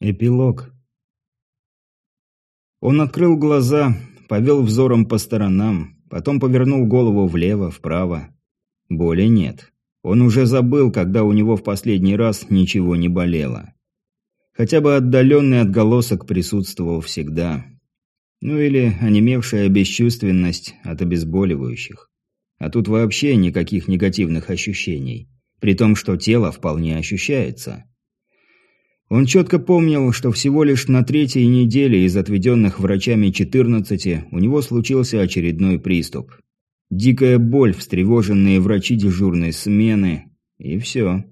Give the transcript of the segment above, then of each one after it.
Эпилог. Он открыл глаза, повел взором по сторонам, потом повернул голову влево, вправо. Боли нет. Он уже забыл, когда у него в последний раз ничего не болело. Хотя бы отдаленный отголосок присутствовал всегда. Ну или онемевшая бесчувственность от обезболивающих. А тут вообще никаких негативных ощущений. При том, что тело вполне ощущается. Он четко помнил, что всего лишь на третьей неделе из отведенных врачами 14 у него случился очередной приступ. Дикая боль, встревоженные врачи дежурной смены, и все.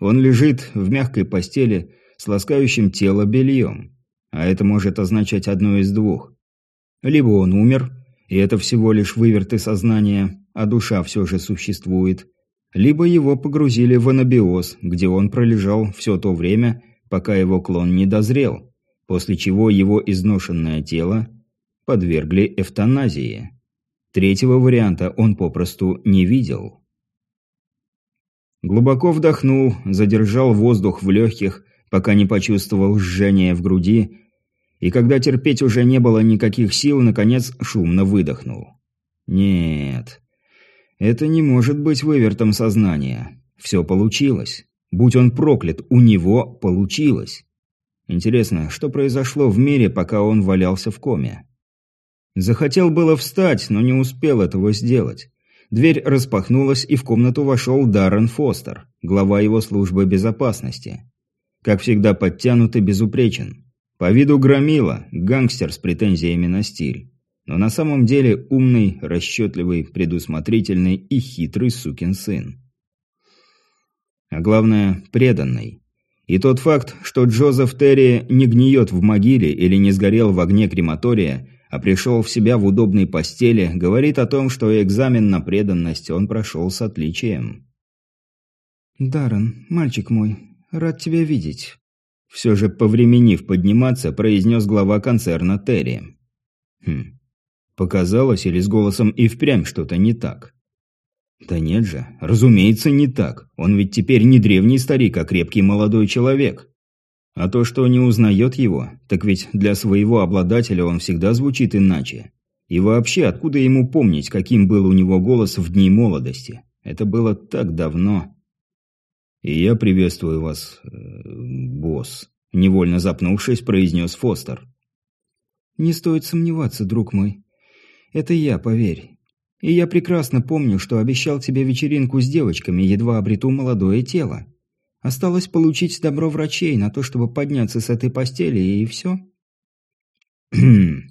Он лежит в мягкой постели с ласкающим тело бельем. А это может означать одно из двух. Либо он умер, и это всего лишь выверты сознания, а душа все же существует – либо его погрузили в анабиоз, где он пролежал все то время, пока его клон не дозрел, после чего его изношенное тело подвергли эвтаназии. Третьего варианта он попросту не видел. Глубоко вдохнул, задержал воздух в легких, пока не почувствовал жжение в груди, и когда терпеть уже не было никаких сил, наконец шумно выдохнул. Нет, это не может быть вывертом сознания. Все получилось. Будь он проклят, у него получилось. Интересно, что произошло в мире, пока он валялся в коме? Захотел было встать, но не успел этого сделать. Дверь распахнулась, и в комнату вошел Даррен Фостер, глава его службы безопасности. Как всегда подтянут и безупречен. По виду громила, гангстер с претензиями на стиль но на самом деле умный, расчетливый, предусмотрительный и хитрый сукин сын. А главное, преданный. И тот факт, что Джозеф Терри не гниет в могиле или не сгорел в огне крематория, а пришел в себя в удобной постели, говорит о том, что экзамен на преданность он прошел с отличием. «Даррен, мальчик мой, рад тебя видеть», – все же повременив подниматься, произнес глава концерна Терри. Хм, Показалось, или с голосом и впрямь что-то не так? Да нет же, разумеется, не так. Он ведь теперь не древний старик, а крепкий молодой человек. А то, что не узнает его, так ведь для своего обладателя он всегда звучит иначе. И вообще, откуда ему помнить, каким был у него голос в дни молодости? Это было так давно. «И я приветствую вас, э, босс», – невольно запнувшись, произнес Фостер. «Не стоит сомневаться, друг мой. Это я, поверь. И я прекрасно помню, что обещал тебе вечеринку с девочками, едва обрету молодое тело. Осталось получить добро врачей на то, чтобы подняться с этой постели, и все.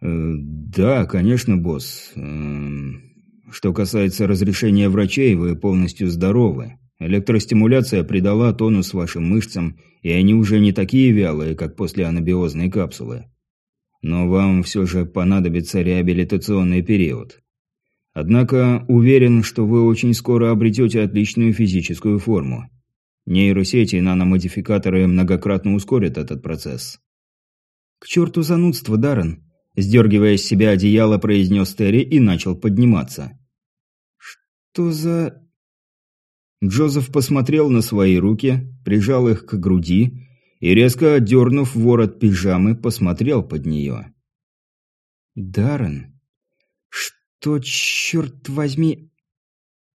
Э, да, конечно, босс. Эм, что касается разрешения врачей, вы полностью здоровы. Электростимуляция придала тонус вашим мышцам, и они уже не такие вялые, как после анабиозной капсулы. Но вам все же понадобится реабилитационный период. Однако уверен, что вы очень скоро обретете отличную физическую форму. Нейросети и наномодификаторы многократно ускорят этот процесс. «К черту занудство, Даррен!» Сдергивая с себя одеяло, произнес Терри и начал подниматься. «Что за...» Джозеф посмотрел на свои руки, прижал их к груди и, резко отдернув ворот пижамы, посмотрел под нее. «Даррен? Что, черт возьми...»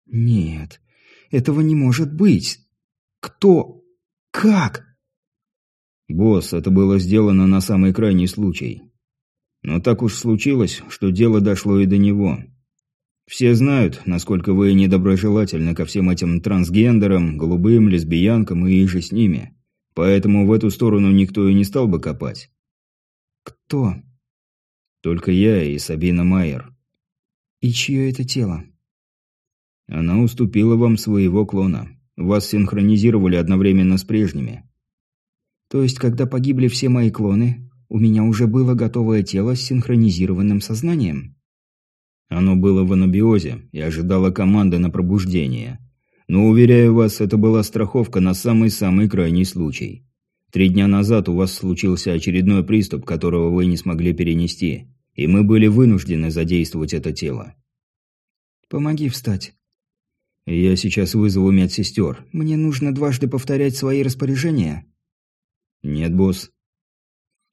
«Нет, этого не может быть. Кто? Как?» «Босс, это было сделано на самый крайний случай. Но так уж случилось, что дело дошло и до него. Все знают, насколько вы недоброжелательны ко всем этим трансгендерам, голубым, лесбиянкам и же с ними. Поэтому в эту сторону никто и не стал бы копать. Кто? Только я и Сабина Майер. И чье это тело? Она уступила вам своего клона. Вас синхронизировали одновременно с прежними. То есть, когда погибли все мои клоны, у меня уже было готовое тело с синхронизированным сознанием? Оно было в анабиозе и ожидало команды на пробуждение. Но, уверяю вас, это была страховка на самый-самый крайний случай. Три дня назад у вас случился очередной приступ, которого вы не смогли перенести, и мы были вынуждены задействовать это тело. Помоги встать. Я сейчас вызову медсестер. Мне нужно дважды повторять свои распоряжения. «Нет, босс».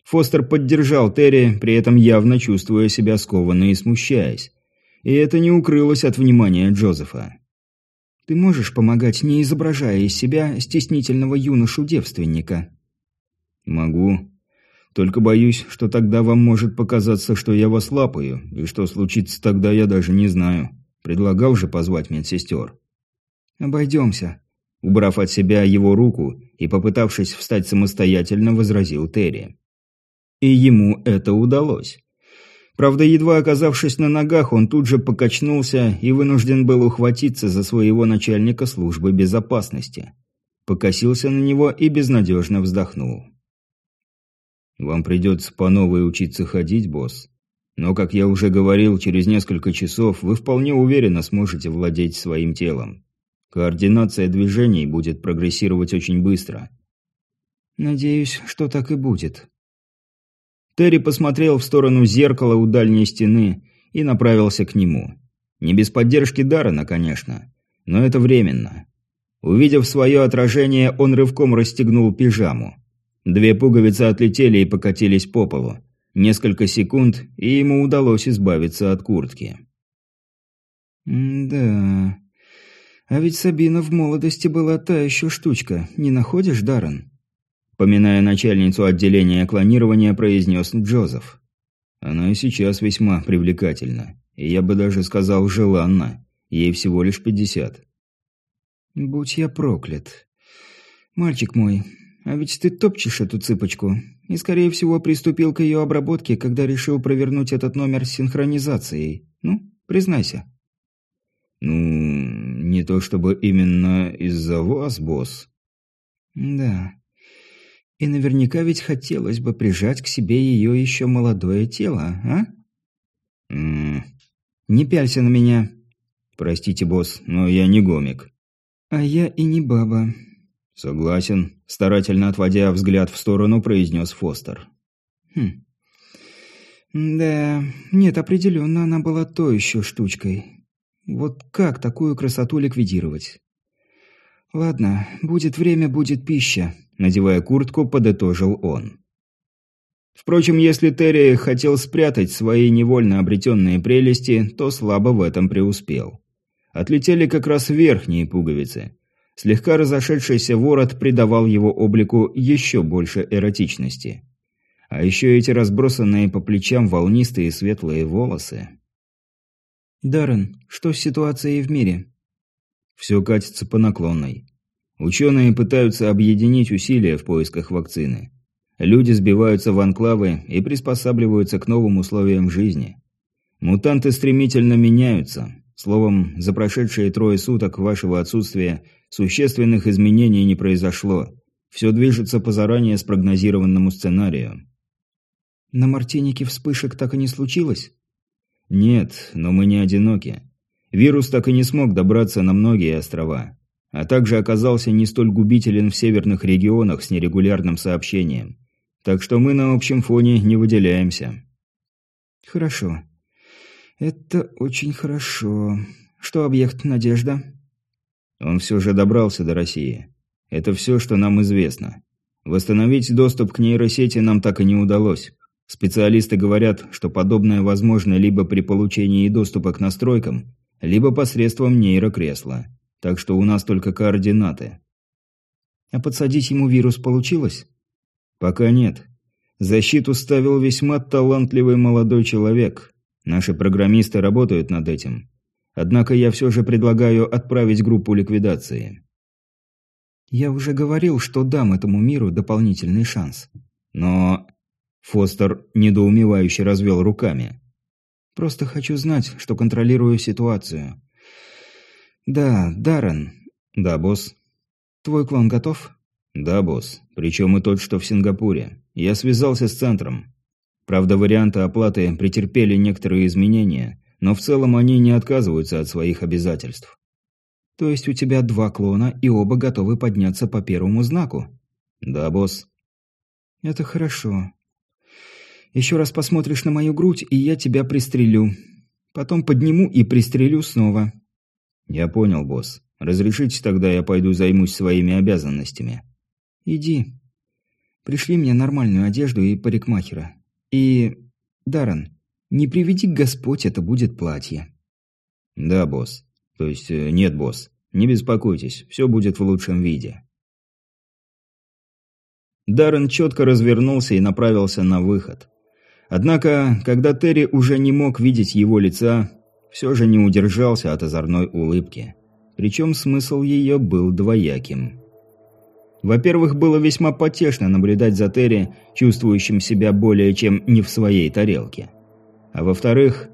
Фостер поддержал Терри, при этом явно чувствуя себя скованно и смущаясь. И это не укрылось от внимания Джозефа. «Ты можешь помогать, не изображая из себя стеснительного юношу-девственника?» «Могу. Только боюсь, что тогда вам может показаться, что я вас лапаю, и что случится тогда, я даже не знаю. Предлагал же позвать медсестер». «Обойдемся», – убрав от себя его руку и попытавшись встать самостоятельно, возразил Терри. И ему это удалось. Правда, едва оказавшись на ногах, он тут же покачнулся и вынужден был ухватиться за своего начальника службы безопасности. Покосился на него и безнадежно вздохнул. «Вам придется по новой учиться ходить, босс. Но, как я уже говорил, через несколько часов вы вполне уверенно сможете владеть своим телом. Координация движений будет прогрессировать очень быстро». «Надеюсь, что так и будет», Терри посмотрел в сторону зеркала у дальней стены и направился к нему. Не без поддержки Даррена, конечно, но это временно. Увидев свое отражение, он рывком расстегнул пижаму. Две пуговицы отлетели и покатились по полу. Несколько секунд, и ему удалось избавиться от куртки. «Да... А ведь Сабина в молодости была та еще штучка, не находишь, Даррен?» Поминая начальницу отделения клонирования, произнес Джозеф. Она и сейчас весьма привлекательна. И я бы даже сказал, желанна. Ей всего лишь пятьдесят. Будь я проклят. Мальчик мой, а ведь ты топчешь эту цыпочку. И, скорее всего, приступил к ее обработке, когда решил провернуть этот номер с синхронизацией. Ну, признайся. Ну, не то чтобы именно из-за вас, босс. Да. И наверняка ведь хотелось бы прижать к себе ее еще молодое тело, а? Ммм... Не пялься на меня. Простите, босс, но я не гомик. А я и не баба. Согласен, старательно отводя взгляд в сторону, произнес Фостер. Хм. Да, нет, определенно она была то еще штучкой. Вот как такую красоту ликвидировать? Ладно, будет время, будет пища надевая куртку, подытожил он. Впрочем, если Терри хотел спрятать свои невольно обретенные прелести, то слабо в этом преуспел. Отлетели как раз верхние пуговицы. Слегка разошедшийся ворот придавал его облику еще больше эротичности. А еще эти разбросанные по плечам волнистые светлые волосы. «Даррен, что с ситуацией в мире?» «Все катится по наклонной. Ученые пытаются объединить усилия в поисках вакцины. Люди сбиваются в анклавы и приспосабливаются к новым условиям жизни. Мутанты стремительно меняются. Словом, за прошедшие трое суток вашего отсутствия существенных изменений не произошло. Все движется по заранее спрогнозированному сценарию. На Мартинике вспышек так и не случилось? Нет, но мы не одиноки. Вирус так и не смог добраться на многие острова а также оказался не столь губителен в северных регионах с нерегулярным сообщением. Так что мы на общем фоне не выделяемся. Хорошо. Это очень хорошо. Что объект «Надежда»? Он все же добрался до России. Это все, что нам известно. Восстановить доступ к нейросети нам так и не удалось. Специалисты говорят, что подобное возможно либо при получении доступа к настройкам, либо посредством нейрокресла так что у нас только координаты. А подсадить ему вирус получилось? Пока нет. Защиту ставил весьма талантливый молодой человек. Наши программисты работают над этим. Однако я все же предлагаю отправить группу ликвидации. Я уже говорил, что дам этому миру дополнительный шанс. Но... Фостер недоумевающе развел руками. Просто хочу знать, что контролирую ситуацию. «Да, Даррен». «Да, босс». «Твой клон готов?» «Да, босс. Причем и тот, что в Сингапуре. Я связался с центром. Правда, варианты оплаты претерпели некоторые изменения, но в целом они не отказываются от своих обязательств». «То есть у тебя два клона, и оба готовы подняться по первому знаку?» «Да, босс». «Это хорошо. Еще раз посмотришь на мою грудь, и я тебя пристрелю. Потом подниму и пристрелю снова. «Я понял, босс. Разрешите тогда я пойду займусь своими обязанностями?» «Иди. Пришли мне нормальную одежду и парикмахера. И... Даррен, не приведи Господь, это будет платье. Да, босс. То есть, э, нет, босс. Не беспокойтесь, все будет в лучшем виде. Даррен четко развернулся и направился на выход. Однако, когда Терри уже не мог видеть его лица, все же не удержался от озорной улыбки. Причем смысл ее был двояким. Во-первых, было весьма потешно наблюдать за Терри, чувствующим себя более чем не в своей тарелке. А во-вторых,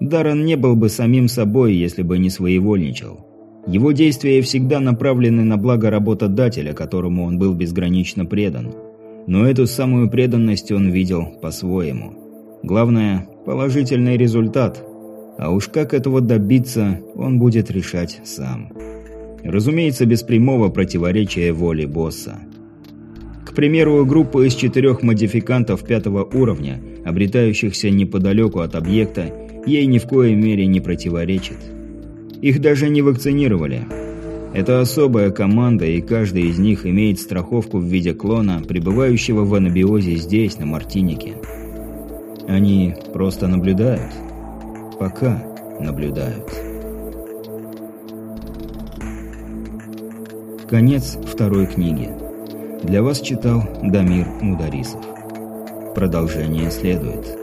Даррен не был бы самим собой, если бы не своевольничал. Его действия всегда направлены на благо работодателя, которому он был безгранично предан. Но эту самую преданность он видел по-своему. Главное – положительный результат. А уж как этого добиться, он будет решать сам. Разумеется, без прямого противоречия воли босса. К примеру, группа из четырех модификантов пятого уровня, обретающихся неподалеку от объекта, ей ни в коей мере не противоречит. Их даже не вакцинировали. Это особая команда, и каждый из них имеет страховку в виде клона, пребывающего в анабиозе здесь, на Мартинике. Они просто наблюдают. Пока наблюдают. Конец второй книги. Для вас читал Дамир Мударисов. Продолжение следует.